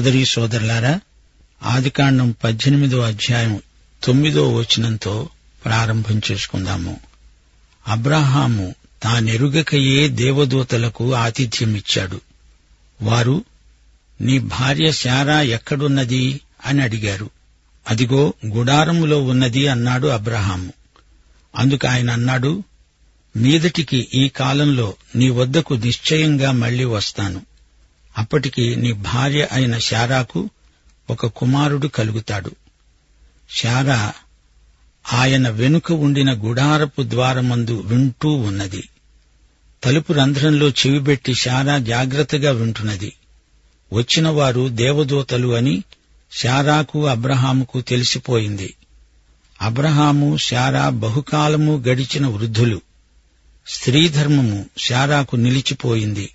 సోదరీ సోదరులారా ఆదికాండం పద్దెనిమిదో అధ్యాయం తొమ్మిదో వచనంతో ప్రారంభం చేసుకుందాము. అబ్రాహాము తానెరుగకయే దేవదూతలకు ఆతిథ్యమిచ్చాడు. వారు నీ భార్య శారా ఎక్కడున్నది? అని అడిగారు. అదిగో గుడారములో ఉన్నది అన్నాడు అబ్రహాము. అందుకు ఆయన అన్నాడు మీదటికి ఈ కాలంలో నీ వద్దకు నిశ్చయంగా మళ్ళీ వస్తాను. అప్పటికి నీ భార్య అయిన శారాకు ఒక కుమారుడు కలుగుతాడు. శారా ఆయన వెనుక ఉండిన గుడారపు ద్వారమందు వింటూ ఉన్నది. తలుపు రంధ్రంలో చెవిబెట్టి శారా జాగ్రత్తగా వింటున్నది. వచ్చిన వారు దేవదూతలు అని శారాకు అబ్రహాముకు తెలిసిపోయింది. అబ్రహాము శారా బహుకాలము గడిచిన వృద్ధులు. స్త్రీధర్మము శారాకు నిలిచిపోయింది.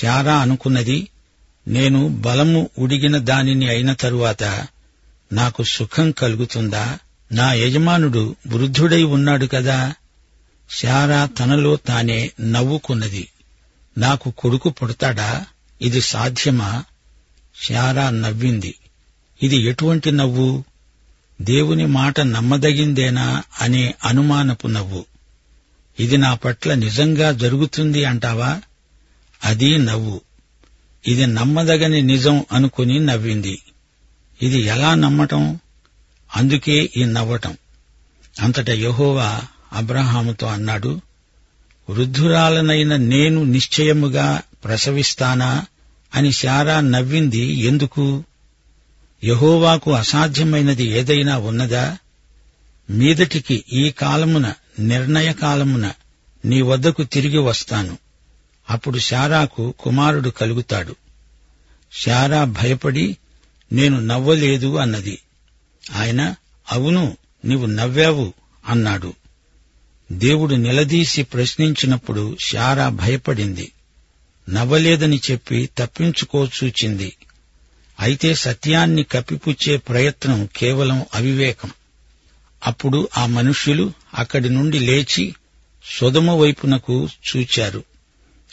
శారా అనుకున్నది నేను బలము ఉడిగిన దానిని అయిన తరువాత నాకు సుఖం కలుగుతుందా? నా యజమానుడు వృద్ధుడై ఉన్నాడు కదా. శారా తనలో తానే నవ్వుకున్నది. నాకు కొడుకు పుడతాడా? ఇది సాధ్యమా? శారా నవ్వింది. ఇది ఎటువంటి నవ్వు? దేవుని మాట నమ్మదగిందేనా అనే అనుమానపు నవ్వు. ఇది నా పట్ల నిజంగా జరుగుతుంది అంటావా? అది నవ్వు. ఇది నమ్మదగని నిజం అనుకుని నవ్వింది. ఇది ఎలా నమ్మటం? అందుకే ఈ నవ్వటం. అంతట యహోవా అబ్రహాముతో అన్నాడు వృద్ధురాలనైన నేను నిశ్చయముగా ప్రసవిస్తానా? అని శారా నవ్వింది ఎందుకు? యహోవాకు అసాధ్యమైనది ఏదైనా ఉన్నదా? మీదటికి ఈ కాలమున నిర్ణయ కాలమున నీ వద్దకు తిరిగి వస్తాను. అప్పుడు శారాకు కుమారుడు కలుగుతాడు. శారా భయపడి నేను నవ్వలేదు అన్నది. ఆయన అవును నీవు నవ్వావు అన్నాడు. దేవుడు నిలదీసి ప్రశ్నించినప్పుడు శారా భయపడింది. నవ్వలేదని చెప్పి తప్పించుకోచూచింది అయితే సత్యాన్ని కప్పిపుచ్చే ప్రయత్నం కేవలం అవివేకం. అప్పుడు ఆ మనుష్యులు అక్కడి నుండి లేచి సుధమ వైపునకు చూచారు.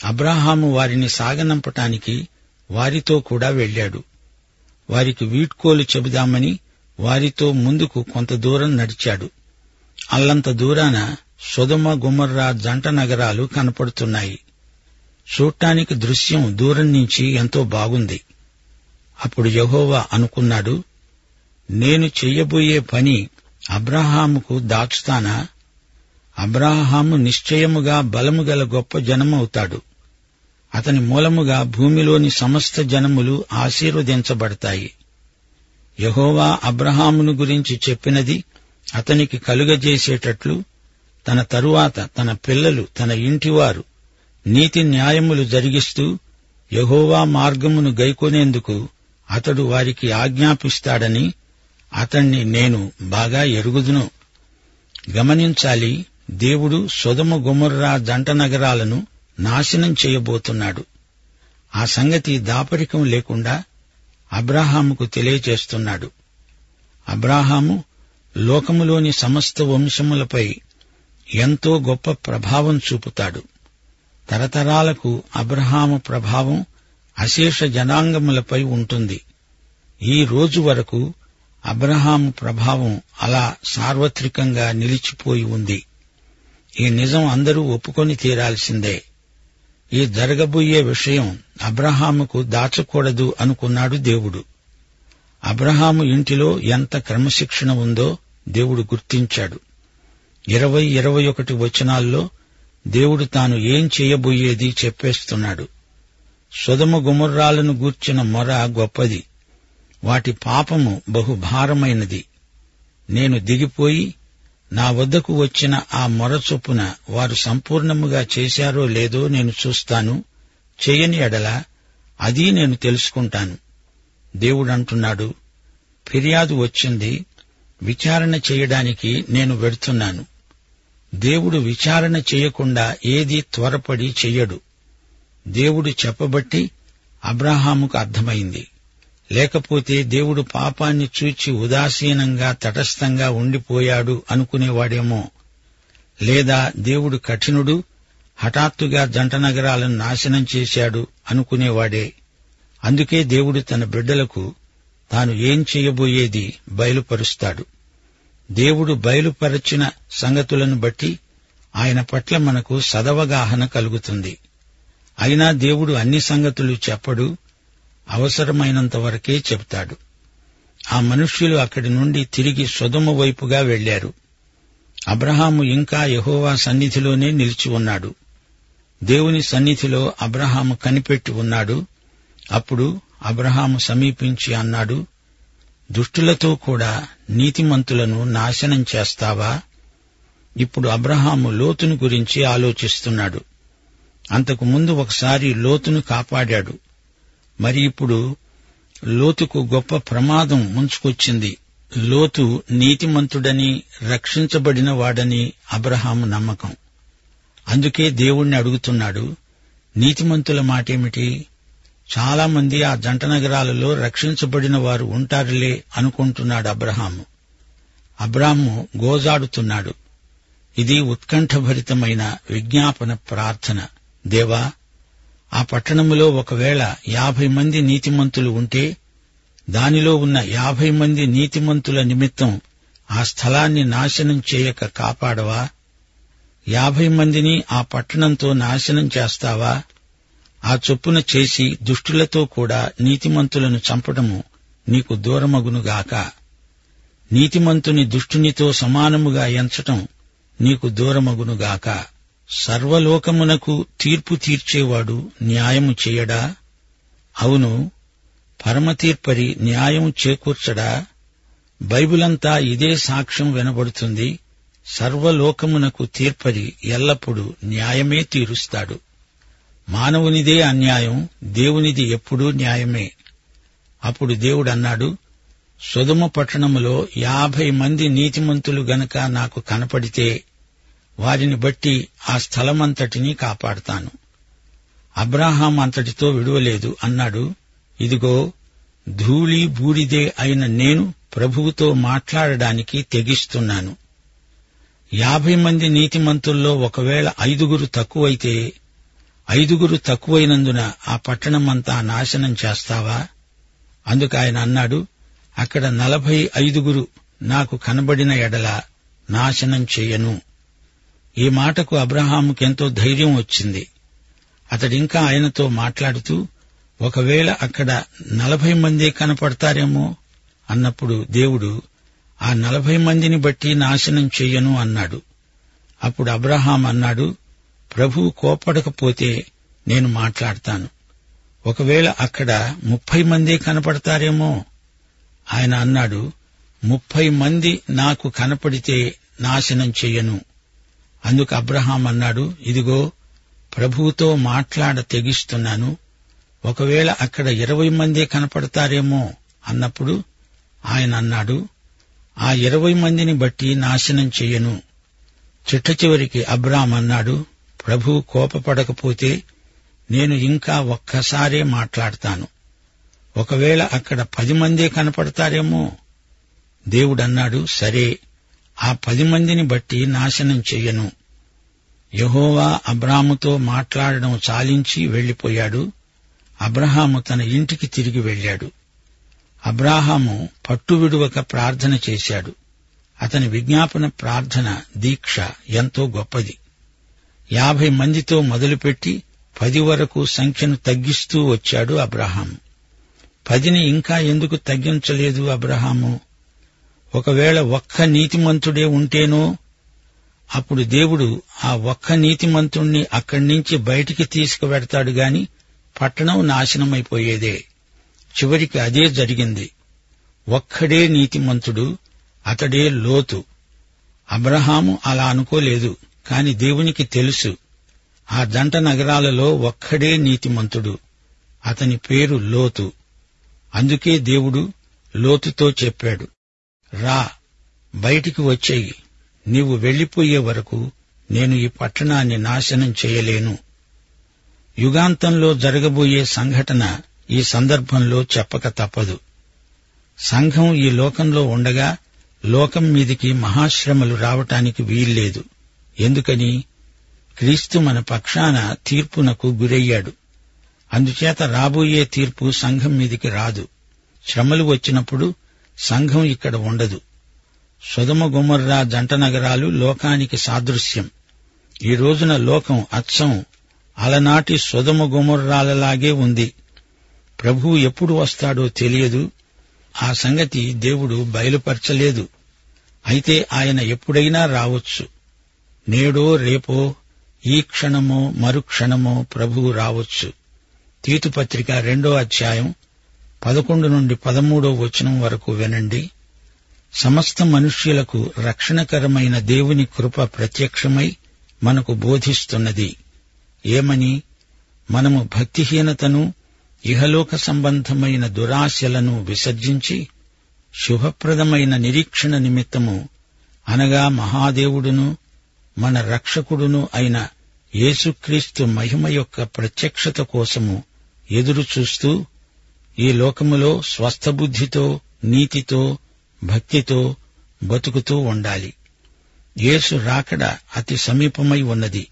అబ్రాహాము వారిని సాగనంపటానికి వారితో కూడా వెళ్ళాడు వారికి వీడ్కోలు చెబుదామని వారితో ముందుకు కొంత దూరం నడిచాడు. అల్లంత దూరాన సుధమ గుమర్రా జంట నగరాలు కనపడుతున్నాయి. చూడటానికి దృశ్యం దూరం నుంచి ఎంతో బాగుంది. అప్పుడు యహోవా అనుకున్నాడు నేను చెయ్యబోయే పని అబ్రహాముకు దాచుతానా? అబ్రాహాము నిశ్చయముగా బలము గల గొప్ప జనమవుతాడు. అతని మూలముగా భూమిలోని సమస్త జనములు ఆశీర్వదించబడతాయి. యహోవా అబ్రహామును గురించి చెప్పినది అతనికి కలుగజేసేటట్లు తన తరువాత తన పిల్లలు తన ఇంటివారు నీతి న్యాయములు జరిగిస్తూ యహోవా మార్గమును గైకొనేందుకు అతడు వారికి ఆజ్ఞాపిస్తాడని అతణ్ణి నేను బాగా ఎరుగుదును. గమనించాలి దేవుడు సుధమ గుమర్రా జంట నగరాలను నాశనం చేయబోతున్నాడు. ఆ సంగతి దాపరికం లేకుండా అబ్రాహాముకు తెలియచేస్తున్నాడు అబ్రాహాము లోకములోని సమస్త వంశములపై ఎంతో గొప్ప ప్రభావం చూపుతాడు. తరతరాలకు అబ్రహాము ప్రభావం అశేష జనాంగములపై ఉంటుంది. ఈ రోజు వరకు అబ్రహాము ప్రభావం అలా సార్వత్రికంగా నిలిచిపోయి ఉంది. ఈ నిజం అందరూ ఒప్పుకొని తీరాల్సిందే. ఈ జరగబోయే విషయం అబ్రహాముకు దాచకూడదు అనుకున్నాడు దేవుడు. అబ్రహాము ఇంటిలో ఎంత క్రమశిక్షణ ఉందో దేవుడు గుర్తించాడు. ఇరవై ఇరవై ఒకటి వచనాల్లో దేవుడు తాను ఏం చేయబోయేది చెప్పేస్తున్నాడు. సుధమ గుమర్రాలను గూర్చిన మొర గొప్పది. వాటి పాపము బహుభారమైనది. నేను దిగిపోయి నా వద్దకు వచ్చిన ఆ మొర చొప్పున వారు సంపూర్ణముగా చేశారో లేదో నేను చూస్తాను. చేయని ఎడల అది నేను తెలుసుకుంటాను. దేవుడంటున్నాడు ఫిర్యాదు వచ్చింది. విచారణ చేయడానికి నేను వెడుతున్నాను. దేవుడు విచారణ చేయకుండా ఏది త్వరపడి చెయ్యడు. దేవుడు చెప్పబట్టి అబ్రహాముకు అర్థమైంది. లేకపోతే దేవుడు పాపాన్ని చూచి ఉదాసీనంగా తటస్థంగా ఉండిపోయాడు అనుకునేవాడేమో. లేదా దేవుడు కఠినుడు హఠాత్తుగా జంట నగరాలను నాశనం చేశాడు అనుకునేవాడే. అందుకే దేవుడు తన బిడ్డలకు తాను ఏం చేయబోయేది బయలుపరుస్తాడు. దేవుడు బయలుపరచిన సంగతులను బట్టి ఆయన పట్ల మనకు సదవగాహన కలుగుతుంది. అయినా దేవుడు అన్ని సంగతులు చెప్పడు అవసరమైనంత వరకే చెప్తాడు ఆ మనుష్యులు అక్కడి నుండి తిరిగి సుధమ వైపుగా వెళ్ళారు అబ్రహాము ఇంకా యహోవా సన్నిధిలోనే నిలిచి ఉన్నాడు. దేవుని సన్నిధిలో అబ్రహాము కనిపెట్టి ఉన్నాడు. అప్పుడు అబ్రహాము సమీపించి అన్నాడు దుష్టులతో కూడా నీతిమంతులను నాశనం చేస్తావా? ఇప్పుడు అబ్రహాము లోతును గురించి ఆలోచిస్తున్నాడు. అంతకు ముందు ఒకసారి లోతును కాపాడాడు. మరి ఇప్పుడు లోతుకు గొప్ప ప్రమాదం ముంచుకొచ్చింది. లోతు నీతిమంతుడని రక్షించబడిన వాడని అబ్రహాము నమ్మకం. అందుకే దేవుణ్ణి అడుగుతున్నాడు నీతిమంతుల మాటేమిటి? చాలామంది ఆ జంట నగరాలలో రక్షించబడిన వారు ఉంటారులే అనుకుంటున్నాడు అబ్రహాము. అబ్రాహము గోజాడుతున్నాడు. ఇది ఉత్కంఠభరితమైన విజ్ఞాపన ప్రార్థన. దేవా ఆ పట్టణములో ఒకవేళ యాభై మంది నీతిమంతులు ఉంటే దానిలో ఉన్న యాభై మంది నీతిమంతుల నిమిత్తం ఆ స్థలాన్ని నాశనం చేయక కాపాడవా? యాభై మందిని ఆ పట్టణంతో నాశనం చేస్తావా? ఆ చొప్పున చేసి దుష్టులతో కూడా నీతిమంతులను చంపడము నీకు దూరమగునుగాక. నీతిమంతుని దుష్టునితో సమానముగా ఎంచటం నీకు దూరమగునుగాక. సర్వలోకమునకు తీర్పు తీర్చేవాడు న్యాయము చేయడా? అవును పరమతీర్పరి న్యాయం చేకూర్చడా? బైబిలంతా ఇదే సాక్ష్యం వినబడుతుంది. సర్వలోకమునకు తీర్పరి ఎల్లప్పుడూ న్యాయమే తీరుస్తాడు. మానవునిదే అన్యాయం దేవునిది ఎప్పుడూ న్యాయమే. అప్పుడు దేవుడన్నాడు సుధుమ పట్టణములో యాభై మంది నీతిమంతులు గనక నాకు కనపడితే వారిని బట్టి ఆ స్థలమంతటినీ కాపాడతాను. అబ్రాహాం అంతటితో విడువలేదు. అన్నాడు ఇదిగో ధూళి బూడిదే అయిన నేను ప్రభువుతో మాట్లాడడానికి తెగిస్తున్నాను. యాభై మంది నీతిమంతుల్లో ఒకవేళ ఐదుగురు తక్కువైతే ఐదుగురు తక్కువైనందున ఆ పట్టణమంతా నాశనం చేస్తావా? అందుకు ఆయన అన్నాడు అక్కడ నలభై ఐదుగురు నాకు కనబడిన ఎడల నాశనం చేయను. ఈ మాటకు అబ్రహాముకెంతో ధైర్యం వచ్చింది. అతడింకా ఆయనతో మాట్లాడుతూ ఒకవేళ అక్కడ నలభై మందే కనపడతారేమో అన్నప్పుడు దేవుడు ఆ నలభై మందిని బట్టి నాశనం చెయ్యను అన్నాడు. అప్పుడు అబ్రహాం అన్నాడు ప్రభువు కోపడకపోతే నేను మాట్లాడతాను. ఒకవేళ అక్కడ ముప్పై మందే కనపడతారేమో? ఆయన అన్నాడు ముప్పై మంది నాకు కనపడితే నాశనం చెయ్యను అందుకు అబ్రహాం అన్నాడు ఇదిగో ప్రభువుతో మాట్లాడ తెగిస్తున్నాను ఒకవేళ అక్కడ ఇరవై మందే కనపడతారేమో అన్నప్పుడు ఆయన అన్నాడు ఆ ఇరవై మందిని బట్టి నాశనం చెయ్యను చిట్ట చివరికి అబ్రాం అన్నాడు ప్రభు కోపపడకపోతే నేను ఇంకా ఒక్కసారే మాట్లాడతాను. ఒకవేళ అక్కడ పది మందే కనపడతారేమో దేవుడన్నాడు సరే ఆ పది మందిని బట్టి నాశనం చెయ్యను. యహోవా అబ్రాముతో మాట్లాడడం చాలించి వెళ్ళిపోయాడు అబ్రహాము తన ఇంటికి తిరిగి వెళ్ళాడు అబ్రాహాము పట్టువిడువక ప్రార్థన చేశాడు. అతని విజ్ఞాపన ప్రార్థన దీక్ష ఎంతో గొప్పది. యాభై మందితో మొదలుపెట్టి పది వరకు సంఖ్యను తగ్గిస్తూ వచ్చాడు అబ్రహాము. పదిని ఇంకా ఎందుకు తగ్గించలేదు అబ్రహాము? ఒకవేళ ఒక్క నీతిమంతుడే ఉంటేనో అప్పుడు దేవుడు ఆ ఒక్క నీతిమంతుణ్ణి అక్కడి నుంచి బయటికి తీసుకువెడతాడు గాని పట్టణం నాశనమైపోయేదే. చివరికి అదే జరిగింది. ఒక్కడే నీతిమంతుడు అతడే లోతు. అబ్రహాము అలా అనుకోలేదు కాని దేవునికి తెలుసు. ఆ దంట నగరాలలో ఒక్కడే నీతిమంతుడు అతని పేరు లోతు. అందుకే దేవుడు లోతుతో చెప్పాడు. రా బయటికి వచ్చేయి. నీవు వెళ్ళిపోయే వరకు నేను ఈ పట్టణాన్ని నాశనం చేయలేను. యుగాంతంలో జరగబోయే సంఘటన ఈ సందర్భంలో చెప్పక తప్పదు. సంఘం ఈ లోకంలో ఉండగా లోకం మీదికి మహాశ్రమలు రావటానికి వీల్లేదు. ఎందుకని? క్రీస్తు మన పక్షాన తీర్పునకు గురయ్యాడు. అందుచేత రాబోయే తీర్పు సంఘం మీదికి రాదు. శ్రమలు వచ్చినప్పుడు సంఘం ఇక్కడ ఉండదు. సుధమ గుమర్రా జంట నగరాలు లోకానికి సాదృశ్యం. ఈ రోజున లోకం అచ్చం అలనాటి సుధమ గుమర్రాలలాగే ఉంది. ప్రభువు ఎప్పుడు వస్తాడో తెలియదు. ఆ సంగతి దేవుడు బయలుపరచలేదు. అయితే ఆయన ఎప్పుడైనా రావచ్చు. నేడో రేపో ఈ క్షణమో మరుక్షణమో ప్రభువు రావచ్చు. తీతుపత్రిక రెండో అధ్యాయం పదకొండు నుండి పదమూడో వచనం వరకు వినండి. సమస్త మనుష్యులకు రక్షణకరమైన దేవుని కృప ప్రత్యక్షమై మనకు బోధిస్తున్నది. ఏమని? మనము భక్తిహీనతను ఇహలోక సంబంధమైన దురాశలను విసర్జించి శుభప్రదమైన నిరీక్షణ నిమిత్తము అనగా మహాదేవుడును మన రక్షకుడును అయిన యేసుక్రీస్తు మహిమ యొక్క ప్రత్యక్షత కోసము ఎదురు చూస్తూ ఈ లోకములో స్వస్థబుద్ధితో నీతితో భక్తితో బతుకుతూ ఉండాలి. యేసు రాకడ అతి సమీపమై ఉన్నది.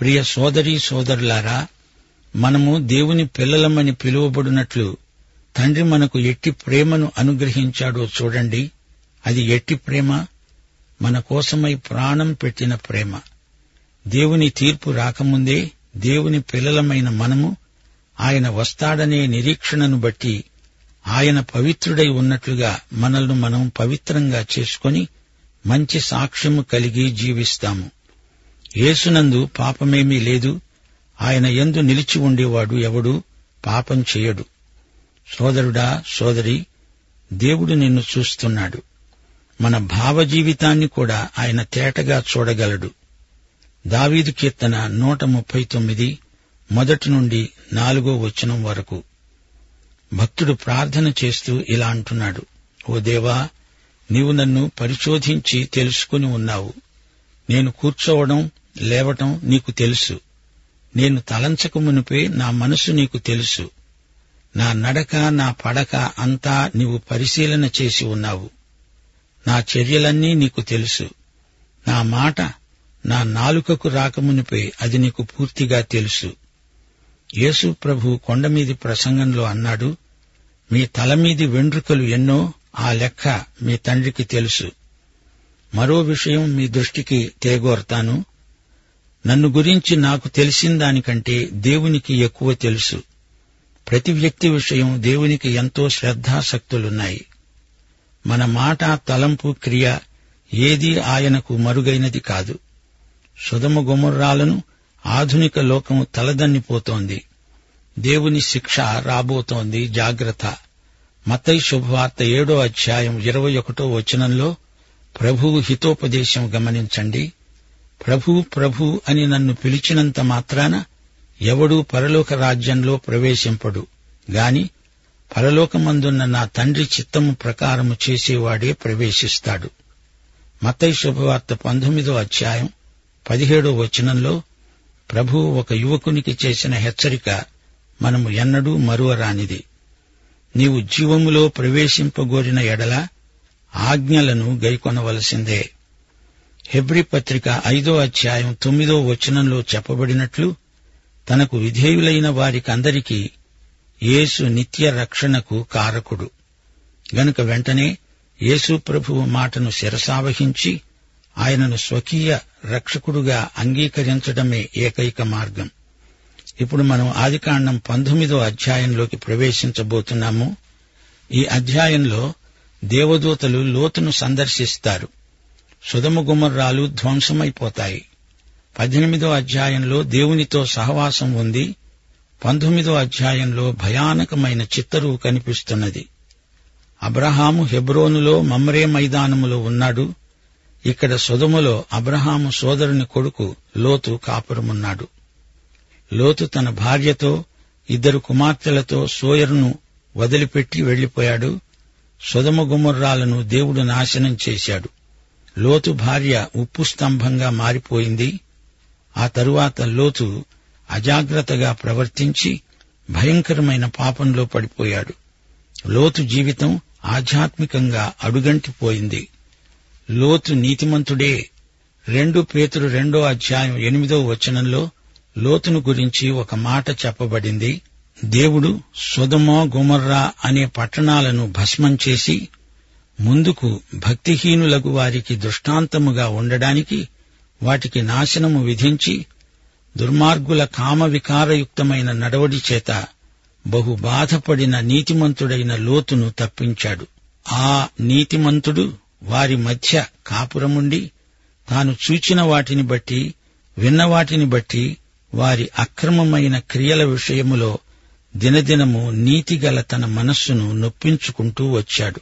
ప్రియ సోదరీ సోదరులారా మనము దేవుని పిల్లలమని పిలువబడినట్లు తండ్రి మనకు ఎట్టి ప్రేమను అనుగ్రహించాడో చూడండి. అది ఎట్టి ప్రేమ? మన కోసమై ప్రాణం పెట్టిన ప్రేమ. దేవుని తీర్పు రాకముందే దేవుని పిల్లలమైన మనము ఆయన వస్తాడనే నిరీక్షణను బట్టి ఆయన పవిత్రుడై ఉన్నట్లుగా మనల్ని మనం పవిత్రంగా చేసుకొని మంచి సాక్ష్యము కలిగి జీవిస్తాము. యేసునందు పాపమేమీ లేదు. ఆయన ఎందు నిలిచి ఉండేవాడు ఎవడు పాపం చేయడు. సోదరుడా సోదరి దేవుడు నిన్ను చూస్తున్నాడు. మన భావ జీవితాన్ని కూడా ఆయన తేటగా చూడగలడు. దావీదు కీర్తన నూట ముప్పై తొమ్మిది మొదటి నుండి నాలుగో వచనం వరకు. భక్తుడు ప్రార్థన చేస్తూ ఇలా అంటున్నాడు. ఓ దేవా నీవు నన్ను పరిశోధించి తెలుసుకుని ఉన్నావు. నేను కూర్చోవడం లేవటం నీకు తెలుసు. నేను తలంచక మునిపే నా మనసు నీకు తెలుసు. నా నడక నా పడక అంతా నీవు పరిశీలన చేసి ఉన్నావు. నా చర్యలన్నీ నీకు తెలుసు. నా మాట నా నాలుకకు రాకమునిపై అది నీకు పూర్తిగా తెలుసు. యేసు ప్రభు కొండమీది ప్రసంగంలో అన్నాడు మీ తలమీది వెండ్రుకలు ఎన్నో ఆ లెక్క మీ తండ్రికి తెలుసు. మరో విషయం మీ దృష్టికి తేగోర్తాను. నన్ను గురించి నాకు తెలిసిన దానికంటే దేవునికి ఎక్కువ తెలుసు. ప్రతి వ్యక్తి విషయం దేవునికి ఎంతో శ్రద్ధాసక్తులున్నాయి మన మాట తలంపు క్రియ ఏదీ ఆయనకు మరుగైనది కాదు. సుధమ గుమర్రాలను ఆధునిక లోకము తలదన్నిపోతోంది. దేవుని శిక్ష రాబోతోంది జాగ్రత్త. మతై శుభవార్త ఏడో అధ్యాయం ఇరవై ఒకటో వచనంలో ప్రభువు హితోపదేశం గమనించండి. ప్రభు ప్రభు అని నన్ను పిలిచినంత మాత్రాన ఎవడూ పరలోక రాజ్యంలో ప్రవేశింపడు. గాని పరలోకమందున్న నా తండ్రి చిత్తము ప్రకారము చేసేవాడే ప్రవేశిస్తాడు. మతై శుభవార్త పంతొమ్మిదో అధ్యాయం పదిహేడో వచనంలో ప్రభువు ఒక యువకునికి చేసిన హెచ్చరిక మనము ఎన్నడూ మరువరానిది. నీవు జీవములో ప్రవేశింపగోరిన ఎడల ఆజ్ఞలను గైకొనవలసిందే. హెబ్రి పత్రిక ఐదో అధ్యాయం తొమ్మిదో వచనంలో చెప్పబడినట్లు తనకు విధేయులైన వారికందరికీ యేసు నిత్య రక్షణకు కారకుడు. గనుక వెంటనే యేసు ప్రభువు మాటను శిరసావహించి ఆయనను స్వకీయ రక్షకుడుగా అంగీకరించడమే ఏకైక మార్గం. ఇప్పుడు మనం ఆదికాండం పంతొమ్మిదో అధ్యాయంలోకి ప్రవేశించబోతున్నాము. ఈ అధ్యాయంలో దేవదూతలు లోతును సందర్శిస్తారు. సుధమ గుమర్రాలు ధ్వంసమైపోతాయి. పద్దెనిమిదో అధ్యాయంలో దేవునితో సహవాసం ఉంది. పంతొమ్మిదో అధ్యాయంలో భయానకమైన చిత్తరువు కనిపిస్తున్నది. అబ్రహాము హెబ్రోనులో మమ్రే మైదానములో ఉన్నాడు. ఇక్కడ సుధములో అబ్రహాము సోదరుని కొడుకు లోతు కాపురమున్నాడు. లోతు తన భార్యతో ఇద్దరు కుమార్తెలతో సోయరును వదిలిపెట్టి వెళ్ళిపోయాడు సుధమ గుమర్రాలను దేవుడు నాశనం చేశాడు. లోతు భార్య ఉప్పు స్తంభంగా మారిపోయింది. ఆ తరువాత లోతు అజాగ్రత్తగా ప్రవర్తించి భయంకరమైన పాపంలో పడిపోయాడు. లోతు జీవితం ఆధ్యాత్మికంగా అడుగంటిపోయింది. లోతు నీతిమంతుడే. రెండు పేతురు రెండో అధ్యాయం ఎనిమిదో వచనంలో లోతును గురించి ఒక మాట చెప్పబడింది. దేవుడు సుధమ గుమర్రా అనే పట్టణాలను భస్మం చేసి ముందుకు భక్తిహీనులకు వారికి దృష్టాంతముగా ఉండడానికి వాటికి నాశనము విధించి దుర్మార్గుల కామవికారయుక్తమైన నడవడి చేత బహు బాధపడిన నీతిమంతుడైన లోతును తప్పించాడు. ఆ నీతిమంతుడు వారి మధ్య కాపురముండి తాను చూచిన వాటిని బట్టి విన్న వాటిని బట్టి వారి అక్రమమైన క్రియల విషయములో దినదినము నీతిగల తన మనస్సును నొప్పించుకుంటూ వచ్చాడు.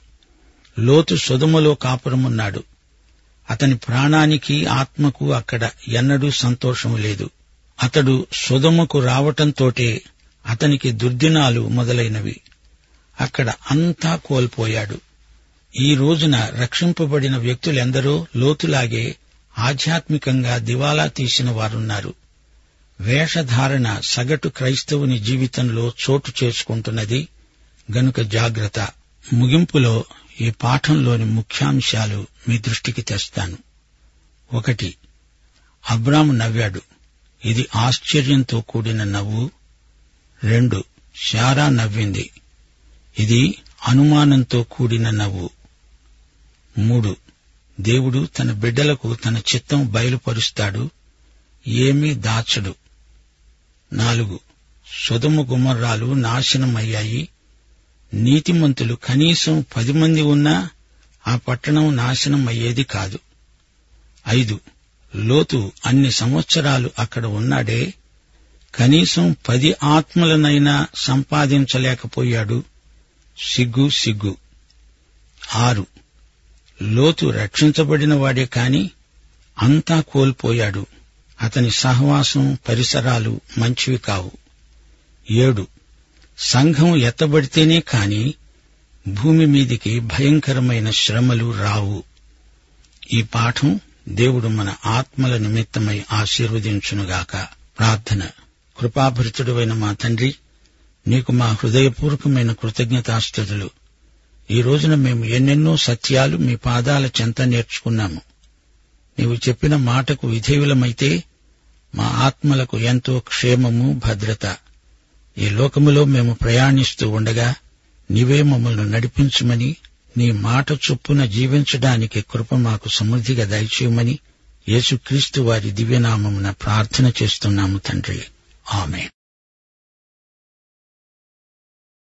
లోతు సుధములో కాపురమున్నాడు. అతని ప్రాణానికి ఆత్మకు అక్కడ ఎన్నడూ సంతోషము లేదు. అతడు సుధముకు రావటంతోటే అతనికి దుర్దినాలు మొదలైనవి. అక్కడ అంతా కోల్పోయాడు. ఈ రోజున రక్షింపబడిన వ్యక్తులెందరో లోతులాగే ఆధ్యాత్మికంగా దివాలా తీసిన వారున్నారు. వేషధారణ సగటు క్రైస్తవుని జీవితంలో చోటు చేసుకుంటున్నది. గనుక జాగ్రత్త. ముగింపులో ఈ పాఠంలోని ముఖ్యాంశాలు మీ దృష్టికి తెస్తాను. ఒకటి. అబ్రాము నవ్వాడు. ఇది ఆశ్చర్యంతో కూడిన నవ్వు. రెండు. శారా నవ్వింది. ఇది అనుమానంతో కూడిన నవ్వు. మూడు. దేవుడు తన బిడ్డలకు తన చిత్తం బయలుపరుస్తాడు ఏమీ దాచడు. నాలుగు. సుధము గుమర్రాలు నాశనమయ్యాయి. నీతిమంతులు కనీసం పది మంది ఉన్నా ఆ పట్టణం నాశనం అయ్యేది కాదు. ఐదు. లోతు అన్ని సంవత్సరాలు అక్కడ ఉన్నాడే. కనీసం పది ఆత్మలనైనా సంపాదించలేకపోయాడు. సిగ్గు సిగ్గు. ఆరు. లోతు రక్షించబడిన వాడే కాని అంతా కోల్పోయాడు. అతని సహవాసం పరిసరాలు మంచివి కావు. ఏడు. సంఘం ఎత్తబడితేనే కాని భూమి మీదికి భయంకరమైన శ్రమలు రావు. ఈ పాఠం దేవుడు మన ఆత్మల నిమిత్తమై ఆశీర్వదించునుగాక. ప్రార్థన. కృపాభరితుడువైన మా తండ్రి నీకు మా హృదయపూర్వకమైన కృతజ్ఞతాస్థుతులు. ఈ రోజున మేము ఎన్నెన్నో సత్యాలు మీ పాదాల చెంత నేర్చుకున్నాము. నీవు చెప్పిన మాటకు విధేయులమైతే మా ఆత్మలకు ఎంతో క్షేమము భద్రత. ఈ లోకములో మేము ప్రయాణిస్తూ ఉండగా నీవే మమ్మల్ని నడిపించుమని నీ మాట చొప్పున జీవించడానికి కృప మాకు సమృద్ధిగా దయచేయమని యేసుక్రీస్తు వారి దివ్యనామమున ప్రార్థన చేస్తున్నాము తండ్రి. ఆమె